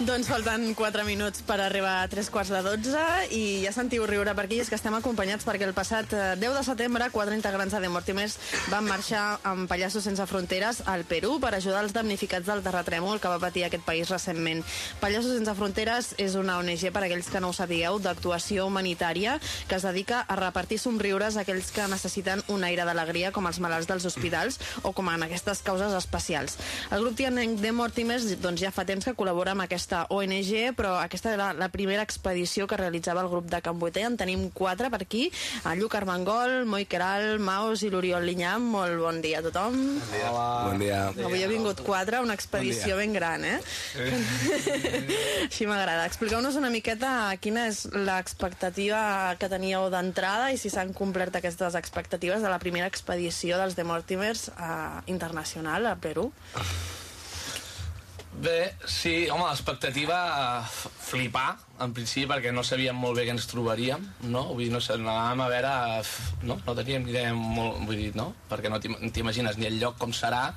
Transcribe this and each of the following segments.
Doncs falten 4 minuts per arribar a 3 quarts de 12 i ja sentiu riure per aquí, és que estem acompanyats perquè el passat eh, 10 de setembre quatre integrants de The Mortimers van marxar amb Pallassos Sense Fronteres al Perú per ajudar els damnificats del terratrèmol que va patir aquest país recentment. Pallassos Sense Fronteres és una ONG, per aquells que no ho sapigueu, d'actuació humanitària que es dedica a repartir somriures a aquells que necessiten un aire d'alegria com els malalts dels hospitals o com en aquestes causes especials. El grup tianenc The Mortimers doncs, ja fa temps que col·labora amb aquesta ONG, però aquesta era la, la primera expedició que realitzava el grup de Can Boiter. En tenim quatre per aquí, a Lluc Armengol, Moi Queral, Maus i l'Oriol Linyam. Molt bon dia a tothom. Bon dia. Bon dia. Avui ha vingut quatre, una expedició Bon ben gran, eh? Així m'agrada. Expliqueu-nos una miqueta quina és l'expectativa que teníeu d'entrada i si s'han complert aquestes expectatives de la primera expedició dels The Mortimers a, internacional a Perú. Bé, sí, home, l'expectativa eh, flipar, en principi, perquè no sabíem molt bé què ens trobaríem, no? Vull dir, no sé, anàvem a veure... eh, No, no teníem ni idea molt... Vull dir, no? Perquè no t'im- no t'imagines ni el lloc com serà,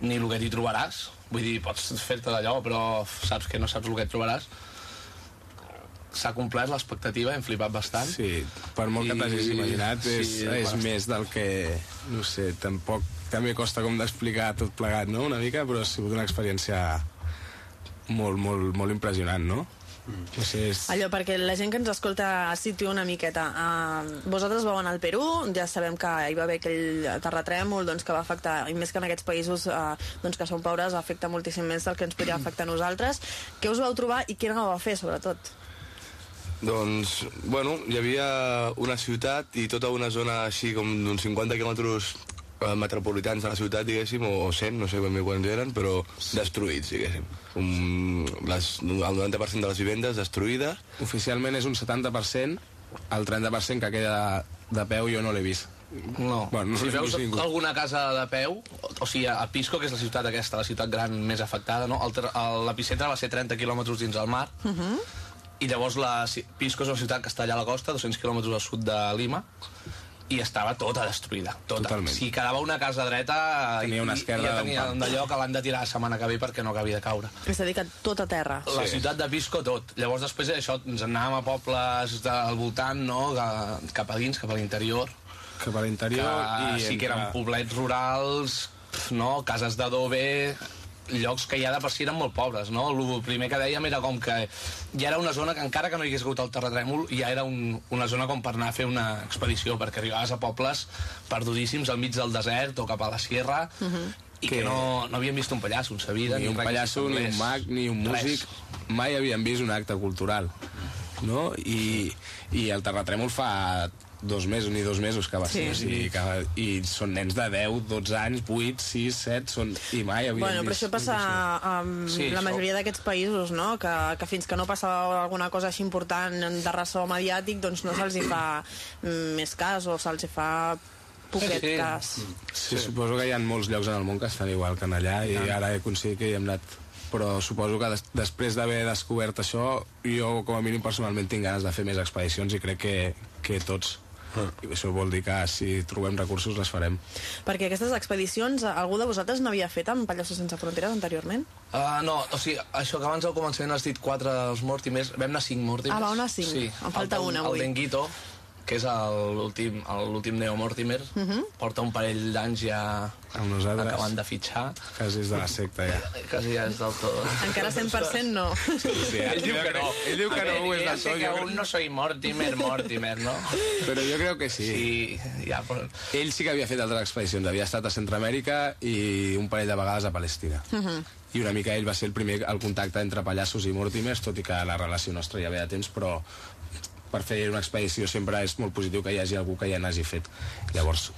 ni el que t'hi trobaràs. Vull dir, pots fer-te d'allò, però saps que no saps el que et trobaràs. S'ha complert l'expectativa, hem flipat bastant. Sí, per molt que I- t'hagis imaginat, és, sí, és bastant. més del que... No sé, tampoc... També costa com d'explicar tot plegat, no?, una mica, però ha sigut una experiència molt, molt, molt impressionant, no? No sé, és... Allò, perquè la gent que ens escolta situa una miqueta. Uh, vosaltres vau anar al Perú, ja sabem que hi va haver aquell terratrèmol doncs, que va afectar, i més que en aquests països uh, doncs, que són pobres, afecta moltíssim més del que ens podria afectar a nosaltres. Què us vau trobar i què anàveu a fer, sobretot? Doncs, bueno, hi havia una ciutat i tota una zona així com d'uns 50 quilòmetres metropolitans de la ciutat, diguéssim, o, o 100, no sé ben bé quants eren, però destruïts, diguéssim. Um, les, el 90% de les vivendes destruïdes. Oficialment és un 70%, el 30% que queda de peu jo no l'he vist. No. Bueno, no si veus ningú. alguna casa de peu, o, sigui, a Pisco, que és la ciutat aquesta, la ciutat gran més afectada, no? L'epicentre va ser 30 quilòmetres dins el mar, Uh -huh. i llavors la, Pisco és una ciutat que està allà a la costa, 200 quilòmetres al sud de Lima, i estava tota destruïda, tota. Totalment. Si quedava una casa dreta... Tenia una esquerda i ja tenia pam. d'allò que l'han de tirar la setmana que ve perquè no acabia de caure. És a dir, que tot a terra. La ciutat de Pisco, tot. Llavors després això ens anàvem a pobles del voltant, no?, Ca- cap a dins, cap a l'interior, Cap a l'interior que i sí que eren poblets rurals, no? cases d'adobe, llocs que ja de per si eren molt pobres, no? El primer que dèiem era com que ja era una zona que encara que no hi hagués hagut el terratrèmol, ja era un, una zona com per anar a fer una expedició, perquè arribaves a pobles perdudíssims al mig del desert o cap a la sierra, i que, Que- no, no havien vist un pallasso en sa vida. ni un res pallasso, ni un mag, ni un Res. músic mai havien vist un acte cultural no? I, i el terratrèmol fa dos mesos ni dos mesos que va Sí. ser o sigui, que, i són nens de 10, 12 anys 8, 6, 7 són, i mai havien Bueno, però vist això passa amb Sí, la majoria d'aquests països, no? Que, que fins que no passa alguna cosa així important de ressò mediàtic, doncs no se'ls fa més cas o se'ls fa poquet Sí, sí. cas. Sí, suposo que hi ha molts llocs en el món que estan igual que en allà i ara he aconseguit que hi hem anat però suposo que des després d'haver descobert això jo com a mínim personalment tinc ganes de fer més expedicions i crec que, que tots i això vol dir que si trobem recursos les farem Perquè aquestes expedicions, algú de vosaltres n'havia fet amb Pallassos Sense Fronteres anteriorment? Uh, no, o sigui, això que abans al començament has dit quatre dels Mortimers, vam anar cinc Mortimers. Ah, vau anar cinc. Sí. Em falta el, un avui. El Denguito, que és el- l'últim Neo Mortimer, Uh -huh. porta un parell d'anys ja amb nosaltres acabant de fitxar. quasi és de la secta ja Quasi ja és del tot. Encara 100% no. sí, Ell diu que no. ell diu que no ho és del sé tot que aún no soy Mortimer, Mortimer, no? però jo crec que sí, Sí, ja, però... ell sí que havia fet altres expedicions havia estat a Centroamèrica i un parell de vegades a Palestina Uh -huh. i una mica ell va ser el primer el contacte entre Pallassos i Mortimers tot i que la relació nostra ja ve de temps però per fer una expedició sempre és molt positiu que hi hagi algú que ja n'hagi fet. Llavors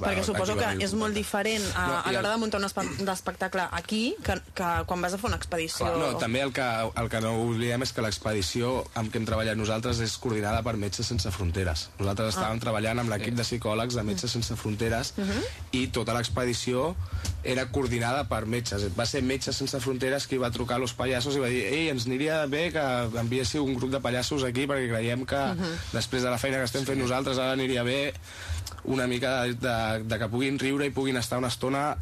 va, Perquè suposo que és molt contacte. diferent a, No, a l'hora el- de muntar un espe- d'espectacle aquí que, que quan vas a fer una expedició. Clar, no, també el que, el que no oblidem és que l'expedició amb què hem treballat nosaltres és coordinada per Metges Sense Fronteres. Nosaltres estàvem treballant amb l'equip de psicòlegs de Metges Sense Fronteres i tota l'expedició era coordinada per metges. Va ser Metges Sense Fronteres qui va trucar a los pallassos i va dir ei, ens aniria bé que enviéssiu un grup de pallassos aquí perquè creiem que després de la feina que estem fent nosaltres ara aniria bé una mica de, de, de que puguin riure i puguin estar una estona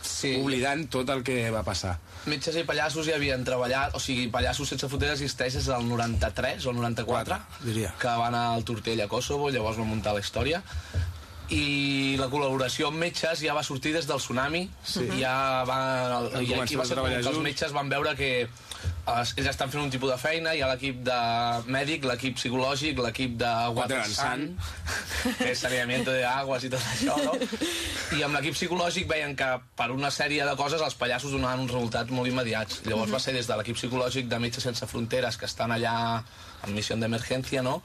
Sí. oblidant tot el que va passar. Metges i pallassos ja havien treballat, o sigui, Pallassos sense fronteres existeix des del 93 o el 94, Quatre, diria. que van al Tortell a Kosovo, llavors van muntar la història, i la col·laboració amb metges ja va sortir des del tsunami, sí. ja va, i aquí va a ser quan els metges van veure que eh, ells estan fent un tipus de feina, hi ha l'equip de mèdic, l'equip psicològic, l'equip de water Water and sun, que és saneamiento de aguas i tot això, no? I amb l'equip psicològic veien que per una sèrie de coses els pallassos donaven uns resultats molt immediats. Llavors va ser des de l'equip psicològic de Metges Sense Fronteres, que estan allà en missió d'emergència, no?,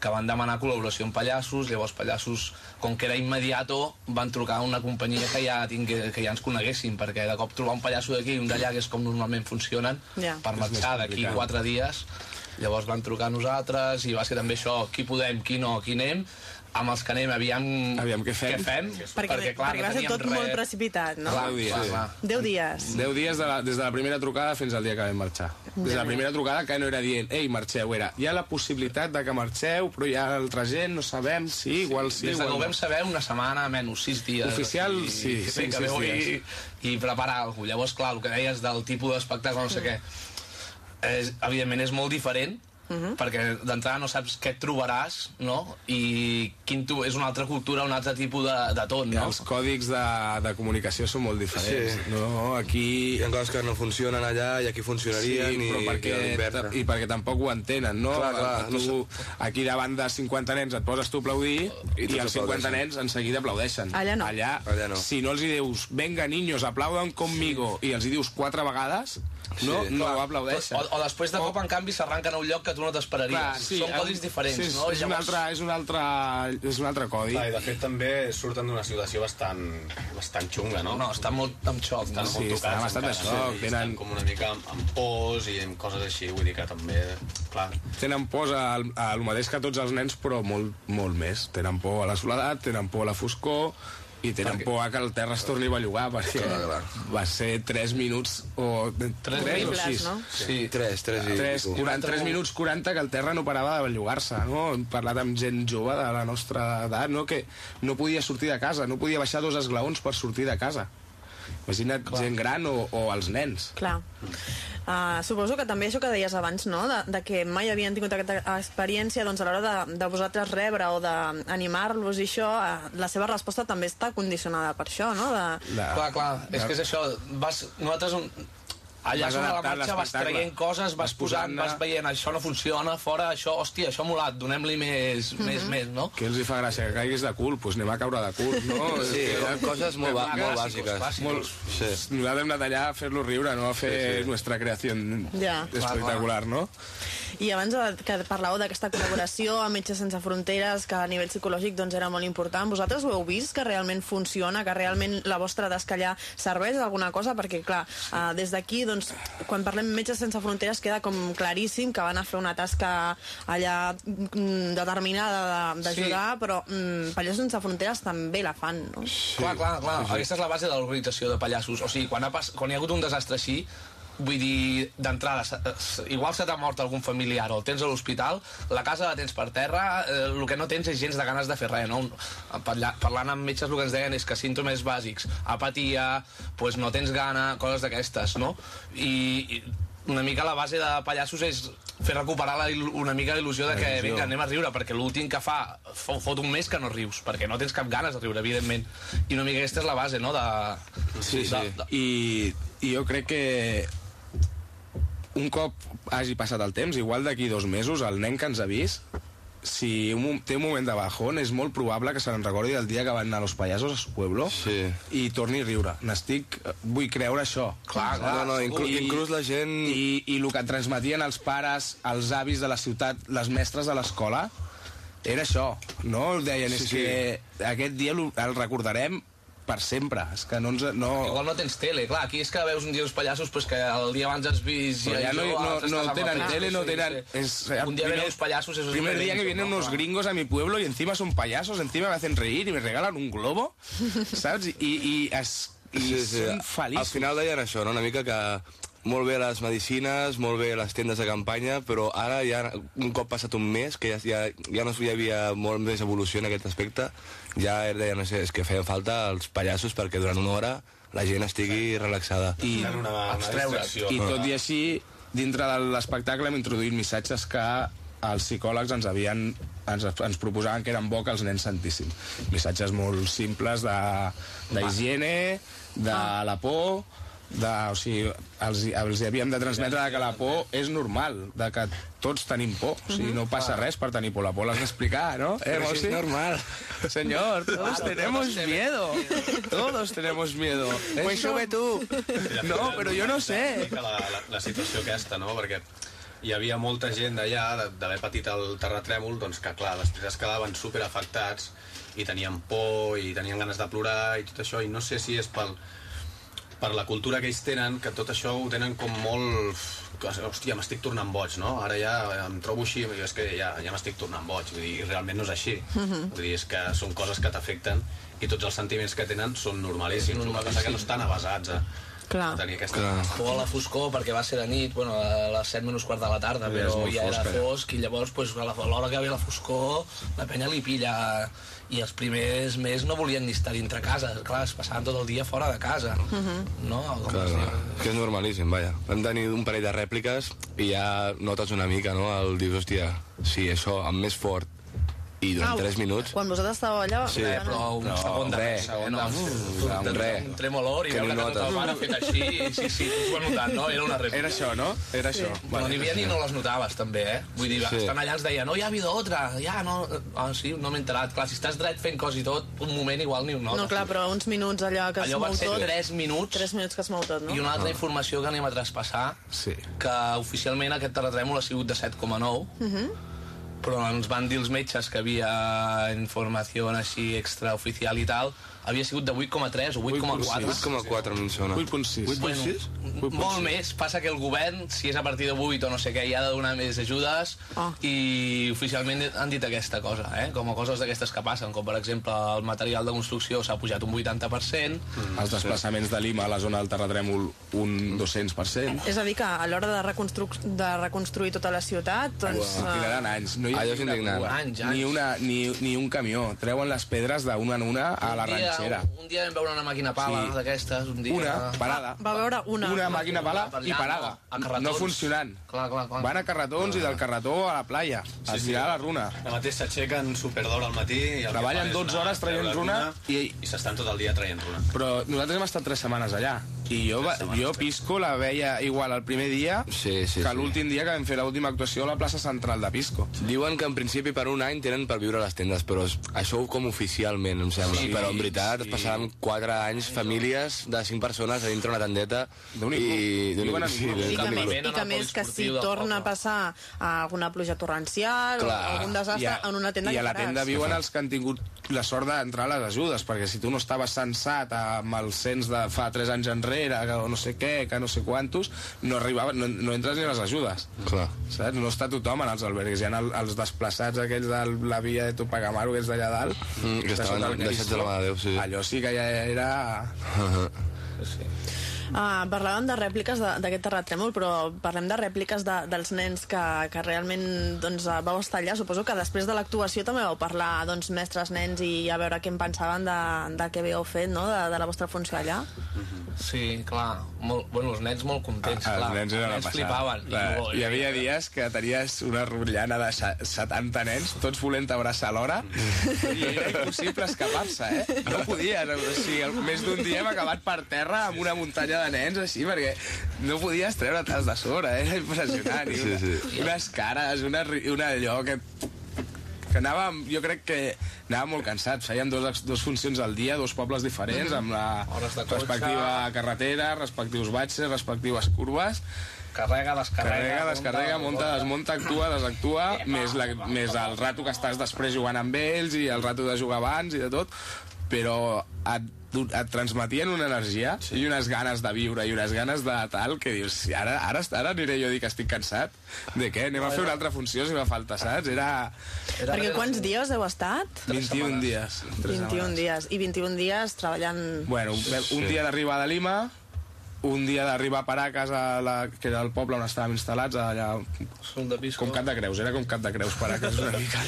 que van demanar col·laboració amb pallassos, llavors pallassos, com que era immediato, van trucar a una companyia que ja, tingue, que ja ens coneguessin, perquè de cop trobar un pallasso d'aquí i un d'allà, que és com normalment funcionen, Ja. per marxar d'aquí quatre dies, llavors van trucar a nosaltres i va ser també això, qui podem, qui no, qui anem, amb els que anem, aviam, Aviam què fem. què fem Perquè, perquè, clar, perquè va no ser teníem tot res. molt precipitat, no? Clar, dies. clar, Sí. clar. 10 dies. 10 dies de la, des de la primera trucada fins al dia que vam marxar. Des de la primera trucada que no era dient, ei, marxeu, era, hi ha la possibilitat de que marxeu, però hi ha altra gent, no sabem, sí, igual sí, Des de que ho no. vam saber, una setmana, menys, sis dies. Oficial, I- sí, i, cinc, que sis veu i, dies. i preparar alguna cosa. Llavors, clar, el que deies del tipus d'espectacle, no sé què, és, evidentment és molt diferent, Mhm. perquè d'entrada no saps què trobaràs, no? I quin tu, és una altra cultura, un altre tipus de, de tot, I no? els còdics de, de comunicació són molt diferents. Sí. No, aquí... Hi ha coses que no funcionen allà i aquí funcionarien sí, i, perquè, i i perquè tampoc ho entenen, no? Clar, clar, tu, no aquí davant de 50 nens et poses tu a aplaudir I i, els 50 aplaudeixen. nens en seguida aplaudeixen. Allà no. Allà, Allà no. si no els hi dius, venga niños, aplaudan conmigo, i els hi dius quatre vegades, no, Sí. no Clar, ho aplaudeixen. O, o després de cop, en canvi, s'arranquen a un lloc que tu no t'esperaries. Clar, sí, Són codis diferents, sí, no? És un, altre, és, un altre, és un altre codi. Clar, i de fet també surten d'una situació bastant, bastant xunga, no? No, està molt amb xoc. Estan no? Sí, molt estan tocats bastant encara, de xoc, no? I tenen- estan com una mica amb, amb pors i amb coses així, vull dir que també, clar, Tenen por al, al mateix que tots els nens, però molt, molt més. Tenen por a la soledat, tenen por a la foscor, i tenen Perquè- por a que el terra es torni a bellugar, perquè Clar, clar. va ser 3 minuts o... 3 o Horribles, 6. no? Sí. 3, 3 i... 3, pico. 40, 3 minuts 40 que el terra no parava de bellugar-se, no? Hem parlat amb gent jove de la nostra edat, no? Que no podia sortir de casa, no podia baixar dos esglaons per sortir de casa. Imagina't Clar. gent gran o, o els nens. Clar. Uh, suposo que també això que deies abans, no?, de, de que mai havien tingut aquesta experiència, doncs a l'hora de, de vosaltres rebre o d'animar-los i això, uh, la seva resposta també està condicionada per això, no?, de... De, Clar, clar, és que és això, vas, nosaltres allà sobre la marxa vas traient coses, vas Vas posant, vas veient, això no funciona, fora, això, hòstia, això ha molat, donem-li més, més, més, no? Què els hi fa gràcia? Que caiguis de cul? Doncs pues anem a caure de cul, no? Sí, que- coses molt, ba molt bàsiques. Molt, Sí. Nosaltres hem anat allà a fer-lo riure, no a fer Sí, sí. nuestra creació Ja. espectacular, no? I abans de, que parlàveu d'aquesta col·laboració amb Metges Sense Fronteres, que a nivell psicològic doncs, era molt important, vosaltres ho heu vist que realment funciona, que realment la vostra tasca allà serveix d'alguna cosa? Perquè, clar, uh, des d'aquí, doncs, quan parlem Metges Sense Fronteres queda com claríssim que van a fer una tasca allà mm, determinada de- d'ajudar, sí. però mm, Pallassos Sense Fronteres també la fan, no? Sí. Clar, clar, clar. Aquesta és la base de l'organització de pallassos. O sigui, quan, ha pas... quan hi ha hagut un desastre així, vull dir, d'entrada, se- igual se t'ha mort algun familiar o el tens a l'hospital, la casa la tens per terra, eh, el que no tens és gens de ganes de fer res, no? Parla- Parlant amb metges el que ens deien és que símptomes bàsics, apatia, pues no tens gana, coses d'aquestes, no? I, i una mica la base de pallassos és fer recuperar la, una mica la il·lusió de que, il·lusió. vinga, anem a riure, perquè l'últim que fa, fo- fot un mes que no rius, perquè no tens cap ganes de riure, evidentment. I una mica aquesta és la base, no?, de... Sí, sí. De, de, I, i jo crec que un cop hagi passat el temps, igual d'aquí dos mesos, el nen que ens ha vist, si un, té un moment de bajón, és molt probable que se n'en recordi del dia que van anar a los payasos a su pueblo Sí. i torni a riure. N'estic... Vull creure això. Clar, clar, No, no, inclús, I- inclús la gent... I, I el que transmetien els pares, els avis de la ciutat, les mestres de l'escola, era això, no? Deien, és Sí, sí. que aquest dia el recordarem per sempre. És que no ens... No... Igual no tens tele, clar, aquí és que veus un dia els pallassos però és que el dia abans has vist... Però ja no, jo, no, no amb tenen el tele, no tenen... Es. Un día vienen los payasos, es primer día que vienen ¿no? unos gringos a mi pueblo y encima son payasos, encima me hacen reír y me regalan un globo, saps? I, i, es, i sí, sí. són Al feliços. final deien això, no? una mica que molt bé les medicines, molt bé les tendes de campanya, però ara ja, un cop passat un mes, que ja, ja, ja no hi havia molt més evolució en aquest aspecte, ja deien, no sé, és que feien falta els pallassos perquè durant una hora la gent estigui relaxada. I, una, una distracció. I tot i així, dintre de l'espectacle hem introduït missatges que els psicòlegs ens havien ens, ens proposaven que eren bo que els nens sentissin. Missatges molt simples de- d'higiene, de, de la por, de, o sigui, els, els havíem de transmetre que la por és normal, de que tots tenim por, o sigui, no passa res per tenir por, la por l'has d'explicar, no? Eh, Però si és normal. Señor, todos tenemos miedo. Todos tenemos miedo. Pues sube tú. No, però jo no sé. La, la, la situació aquesta, no? Perquè hi havia molta gent d'allà, d'haver patit el terratrèmol, doncs que, clar, després es quedaven super afectats i tenien por i tenien ganes de plorar i tot això, i no sé si és pel, per la cultura que ells tenen, que tot això ho tenen com molt... que, Hòstia, m'estic tornant boig, no? Ara ja em trobo així, i és que ja, ja m'estic tornant boig, vull dir, realment no és així. Vull dir, és que són coses que t'afecten i tots els sentiments que tenen són normalíssims, el que passa que no estan avasats a, Clar. a tenir aquesta... Clar. o a la foscor perquè va ser de nit, bueno, a les 7 menys quart de la tarda, però ja fosc, era fosc i llavors pues, a l'hora que ve la foscor la penya li pilla i els primers més no volien ni estar dintre casa, clar, es passaven tot el dia fora de casa, no? Com Clar, diu? que és normalíssim, vaja. Vam tenir un parell de rèpliques i ja notes una mica, no? El dius, hòstia, sí, això, amb més fort i durant 3 minuts... Quan vosaltres estàveu allà... Sí, Eh, però un No, segon de res, pressa, eh, no, un un, res. un tremolor i veure ni que tot el bar ha fet així, sí, sí, tu ho has notat, no? Era una rèplica. Era això, no? Era això. Però n'hi havia ni no les notaves, també, eh? Vull dir, Sí. sí. estan allà ens deien, no, hi ha hagut otra, ja, no... Ah, sí, no m'he enterat. Clar, si estàs dret fent cos i tot, un moment igual ni ho notes. No, clar, però uns minuts allò que es Allò van mou ser tot... 3 minuts 3 minuts que es mou tot, no? i una altra informació que anem a traspassar, Sí. que oficialment aquest terratrèmol ha sigut de 7,9, però ens van dir els metges que havia informació així extraoficial i tal, havia sigut de 8,3 o 8,4. 8,4 a mi em sona. 8,6. 8,6? Bueno, molt més, passa que el govern, si és a partir de 8 o no sé què, hi ha de donar més ajudes Ah. i oficialment han dit aquesta cosa, eh? com a coses d'aquestes que passen, com per exemple el material de construcció s'ha pujat un 80%, Els desplaçaments de Lima a la zona del terratrèmol un 200%. És a dir, que a l'hora de, reconstru de reconstruir tota la ciutat, doncs... Uau, tiraran anys. No hi ha Allò és ni una indignant. Anys, anys. Ni, una, ni, ni un camió. Treuen les pedres d'una en una a la un, dia, ranxera. un dia vam veure una màquina pala Sí. d'aquestes, un dia... Una, parada. Va veure una. Una màquina pala i parada. no, a carretons. No funcionant. Clar, clar, clar. Van a carretons i del carretó a la playa, a tirar la runa. Al mateix s'aixequen superdora al matí i el Treballen que fan és 12 anar hores traient runa i, i- i s'estan tot el dia traient runa. Però nosaltres hem estat tres setmanes allà. I jo, va, jo Pisco la veia igual el primer dia Sí, sí, que sí. l'últim dia que vam fer l'última actuació a la plaça central de Pisco. Diuen que en principi per un any tenen per viure a les tendes, però això com oficialment, em sembla. Sí, però en veritat sí. passaran 4 anys famílies de 5 persones a dintre una tendeta i... Viuen en sí, un- I que, més, i que més que si torna a passar alguna pluja torrencial Clar. o algun desastre, a- en una tenda I a la tenda viuen els que han tingut la sort d'entrar a les ajudes, perquè si tu no estaves sensat amb el cens de fa 3 anys enrere, que no sé què, que no sé quantos, no, arribava, no, no entres ni a les ajudes. Clar. Saps? No està tothom en els albergues. Hi ha el, els desplaçats aquells de la via de Tupagamaro, aquells d'allà dalt, Mm, que estaven deixats de la mà de Déu, sí. Allò sí que ja era... Ah, parlàvem de rèpliques de- d'aquest terratrèmol, però parlem de rèpliques de, dels nens que, que realment doncs, eh, vau estar allà. Suposo que després de l'actuació també vau parlar doncs, mestres, nens i a veure què en pensaven de, del que havíeu fet, no? de, de la vostra funció allà. Sí, clar. Molt, bueno, els nens molt contents, Ah, clar. els nens els passada. flipaven. Clar, molt, Hi havia dies que tenies una rotllana de se- 70 nens, tots volent abraçar alhora, i era impossible escapar-se, eh? No podies. O sigui, el- més d'un dia hem acabat per terra amb una muntanya de nens així, perquè no podies treure-te'ls de sobre, eh? era impressionant. I Sí, una, sí. Unes cares, una, una allò que que anàvem, jo crec que anàvem molt cansats, fèiem dos, dos funcions al dia, dos pobles diferents, amb la cotxe. respectiva carretera, respectius batxes, respectives curves, Carrega, descarrega... Carrega, descarrega, monta, desmunta, actua, desactua, més, la, més el rato que estàs després jugant amb ells i el rato de jugar abans i de tot, però et, et transmetien una energia sí. i unes ganes de viure i unes ganes de tal que dius, "Si ara, ara, ara aniré jo a dir que estic cansat, de què? Anem a fer una altra funció si fa falta, saps? Era Era Perquè quants dies heu estat? 21 dies. tres 21 setmanes. dies. I 21 dies treballant... Bueno, un, un dia d'arribada a Lima, un dia d'arribar a Paracas, a la, que era el poble on estàvem instal·lats, allà, Som de Pisco. com Cap de Creus, era com Cap de Creus, Paracas, una mica.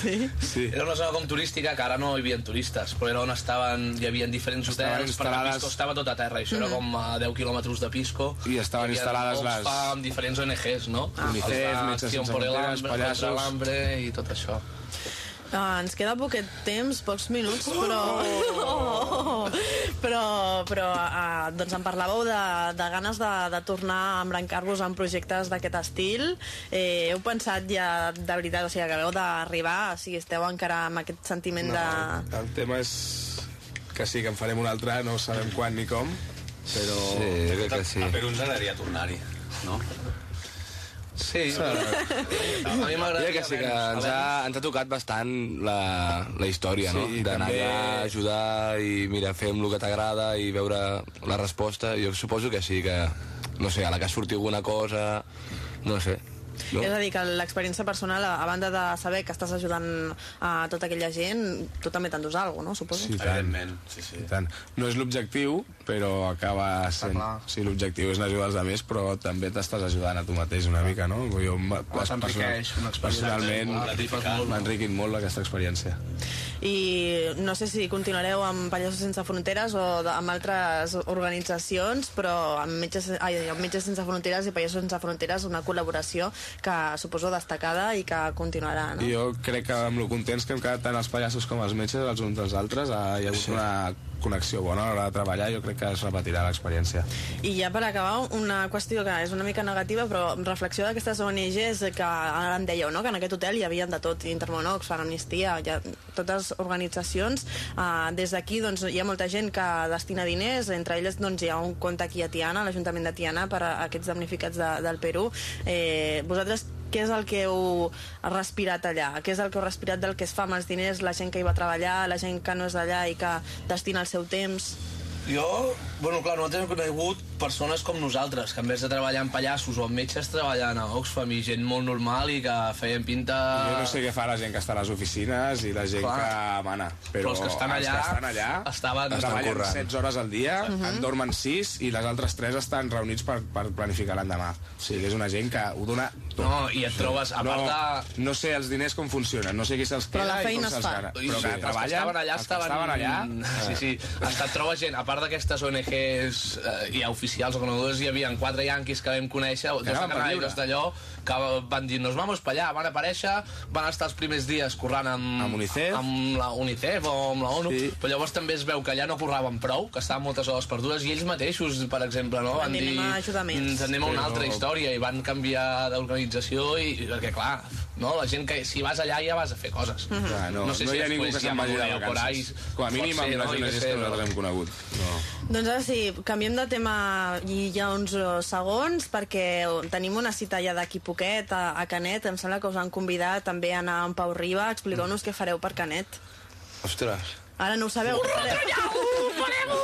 Sí? Sí. Era una zona com turística que ara no hi havia turistes, però era on estaven, hi havia diferents Estaven hotels, perquè instal·lades- Pisco estava tot a terra, i això era com a 10 quilòmetres de Pisco. I estaven havia instal·lades les- Oxfam, diferents ONGs, no? Unicef, Els de Metges Sense por el Fronteres, Pallassos. i tot això. Uh, ens queda poquet temps, pocs minuts, però... Oh! Però, però uh, doncs em parlàveu de, de ganes de, de tornar a embrancar-vos en projectes d'aquest estil. Eh, heu pensat ja, de veritat, o sigui, que acabeu d'arribar, o sigui, esteu encara amb aquest sentiment de... El tema és que sí, que en farem un altre, no sabem quan ni com, però... Sí, jo crec que sí. A Perú ens agradaria tornar-hi, no? Sí, a mi m'agradaria... que sí, que ens ha, ens ha tocat bastant la, la història, no? Sí, i D'anar també- allà a ajudar i, mira, fer amb el que t'agrada i veure la resposta. Jo suposo que sí, que, no sé, a la que surti alguna cosa, no sé. No? És a dir, que l'experiència personal, a banda de saber que estàs ajudant a tota aquella gent, tu també t'endús alguna cosa, no? Suposo. Sí, tant. Evidentment, sí, sí. I tant. No és l'objectiu, però acaba sent... Sí, l'objectiu és ajudar els altres, però també t'estàs ajudant a tu mateix una mica, no? Jo, personalment, molt gratificant. m'ha enriquit molt aquesta experiència. I no sé si continuareu amb Pallassos Sense Fronteres o amb altres organitzacions, però amb Metges, ai, amb Metges Sense Fronteres i Pallassos Sense Fronteres una col·laboració que suposo destacada i que continuarà, no? I jo crec que amb lo contents que hem quedat tant els pallassos com els metges, els uns dels altres, ha, hi ha hagut sí. una connexió bona a l'hora de treballar, jo crec que es repetirà l'experiència. I ja per acabar, una qüestió que és una mica negativa, però reflexió d'aquestes ONGs que ara em dèieu, no? que en aquest hotel hi havia de tot, Intermonox, Fan Amnistia, ha totes organitzacions. Uh, des d'aquí doncs, hi ha molta gent que destina diners, entre elles doncs, hi ha un compte aquí a Tiana, l'Ajuntament de Tiana, per a aquests damnificats de, del Perú. Eh, vosaltres què és el que heu respirat allà? Què és el que heu respirat del que es fa amb els diners, la gent que hi va treballar, la gent que no és d'allà i que destina el seu temps? Jo, bueno, clar, nosaltres hem conegut persones com nosaltres, que en vez de treballar en pallassos o en metges, treballen a Oxfam i gent molt normal i que feien pinta... Jo no sé què fa la gent que està a les oficines i la gent Clar. que mana, però, Però els que estan allà els que estan allà estaven- treballen currant. 16 hores al dia, uh -huh. en dormen 6 i les altres 3 estan reunits per, per planificar l'endemà. O sigui, és una gent que ho dona tot. No, i et trobes, a no, part de... no sé els diners com funcionen, no sé qui se'ls queda la i feina com es se'ls fa. gana. Però sí, que els que treballen, estaven allà els que estaven... estaven allà... Sí, sí. Hasta et trobes gent, a part d'aquestes ONGs eh, ja oficials o conegudes, hi havia quatre yanquis que vam conèixer, dos de lliure. d'allò, que van dir, nos vamos pa allà, van aparèixer, van estar els primers dies currant amb, Amb Unicef. amb la Unicef o amb la ONU, Sí. però llavors també es veu que allà no curraven prou, que estaven moltes hores perdudes, i ells mateixos, per exemple, no? Van dir. "Ens anem a una Però- altra història, i van canviar d'organització, i perquè, clar, no? la gent que si vas allà ja vas a fer coses. Clar, no, no, sé no si hi ha ningú que se'n vagi de vacances. Com a mínim amb no? ONGs sé, que però- nosaltres hem conegut. No. Doncs ara sí, canviem de tema i hi ha uns eh, segons perquè tenim una cita ja d'aquí poquet a, a Canet, em sembla que us han convidat també a anar amb Pau Riba, expliqueu-nos què fareu per Canet. Ostres. Ara no ho sabeu. Què fareu?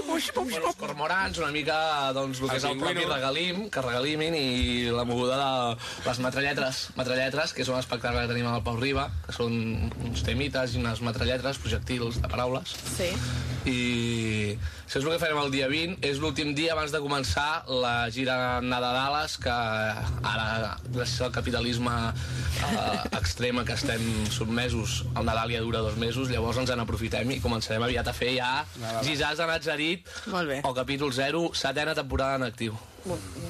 Bueno, els cormorans, una mica doncs, el que és el propi regalim, que regalimin, i la moguda de les metralletres, metralletres, que és un espectacle que tenim amb el Pau Riba, que són uns temites i unes metralletres, projectils de paraules. Sí. I això és el que farem el dia 20. És l'últim dia abans de començar la gira Nadales, que ara, gràcies al capitalisme eh, extrem a què estem sotmesos, el Nadal ja dura dos mesos, llavors ens en aprofitem i començarem aviat a fer ja Gisàs de Nazarit, Molt bé. o capítol 0, setena temporada en actiu.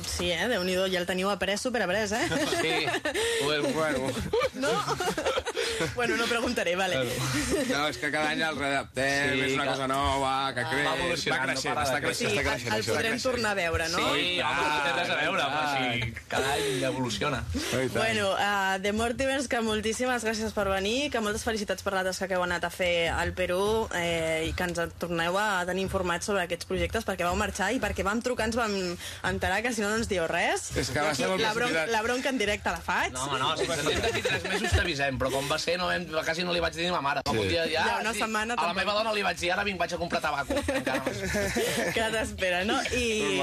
Sí, eh? Déu-n'hi-do, ja el teniu après, superaprès, eh? Sí, bueno, Bueno, No? bueno, no preguntaré, vale. no, és que cada any el readaptem, Sí, és una que- cosa nova, que creix, va evolucionant, no creixent, para de està Sí, creixent, està el, creixent. el això, podrem està tornar a veure, no? sí, no té res a veure, però sí, cada any evoluciona. tant. Bueno, uh, The Mortimers, que moltíssimes gràcies per venir, que moltes felicitats per la tasca que heu anat a fer al Perú eh, i que ens torneu a tenir informats sobre aquests projectes perquè vau marxar i perquè vam trucar ens vam enterar que si no no ens dieu res. És que va ser molt la, bron precipitat. la bronca en directe la faig. No, no, si ens d'aquí tres mesos t'avisem, però com va ser, no vam, quasi no li vaig dir a ma mare. Sí. Un dia ja, Ja, una sí, setmana a la meva dona li vaig dir, ara vinc, vaig a comprar tabaco. Que t'espera, no? I.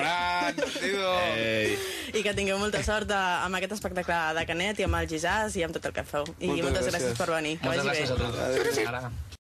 Ei. i que tingueu molta sort amb aquest espectacle de Canet i amb el Gisàs i amb tot el que feu. I Moltes moltes gràcies gràcies. per venir. Que Moltes vagi gràcies bé. a tots. Ara.